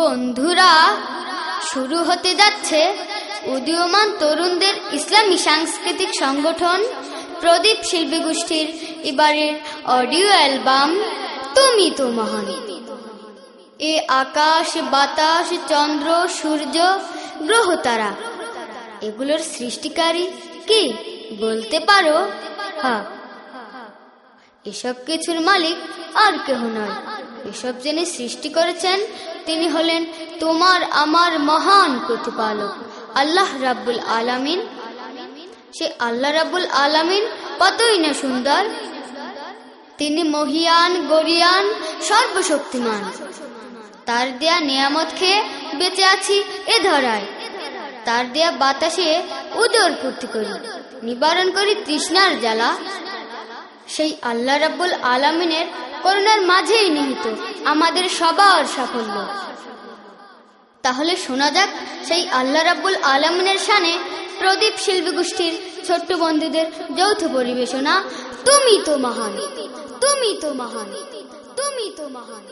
বন্ধুরা, শুরু হতে যাচ্ছে উদীয়মান তরুণদের ইসলামী সাংস্কৃতিক সংগঠন প্রদীপ শিল্পী গোষ্ঠীর এবারের অডিও অ্যালবাম, তুমি তো মহান। এ আকাশ, বাতাস, চন্দ্র, সূর্য, গ্রহ, তারা, এগুলোর সৃষ্টিকারী কি বলতে পারো? হ্যাঁ এসব কিছুর মালিক আর কেহ নয়। এসব যিনি সৃষ্টি করেছেন তিনি হলেন তোমার আমার মহান প্রতিপালক, আল্লাহ রাব্বুল আলামিন। সে আল্লাহ রাব্বুল আলামিন কতই না সুন্দর। তিনি মহিয়ান, গরিয়ান, সর্বশক্তিমান। তার দেয়া নিয়ামত খেয়ে বেঁচে আছি এ ধরায়। তার দেয়া বাতাসে উদর পূর্তি করি, নিবারণ করি তৃষ্ণার জ্বালা। সেই আল্লাহ রাব্বুল আলামিনের করুণার মাঝেই নিহিত, আমাদের সবার সাফল্য। তাহলে শোনা যাক, সেই আল্লাহ রাব্বুল আলামিনের সানে প্রদীপ শিল্পী গোষ্ঠীর ছোট্ট বন্ধুদের যৌথ পরিবেশনা, তুমি তো মহান, তুমি তো মহান, তুমি তো মহান।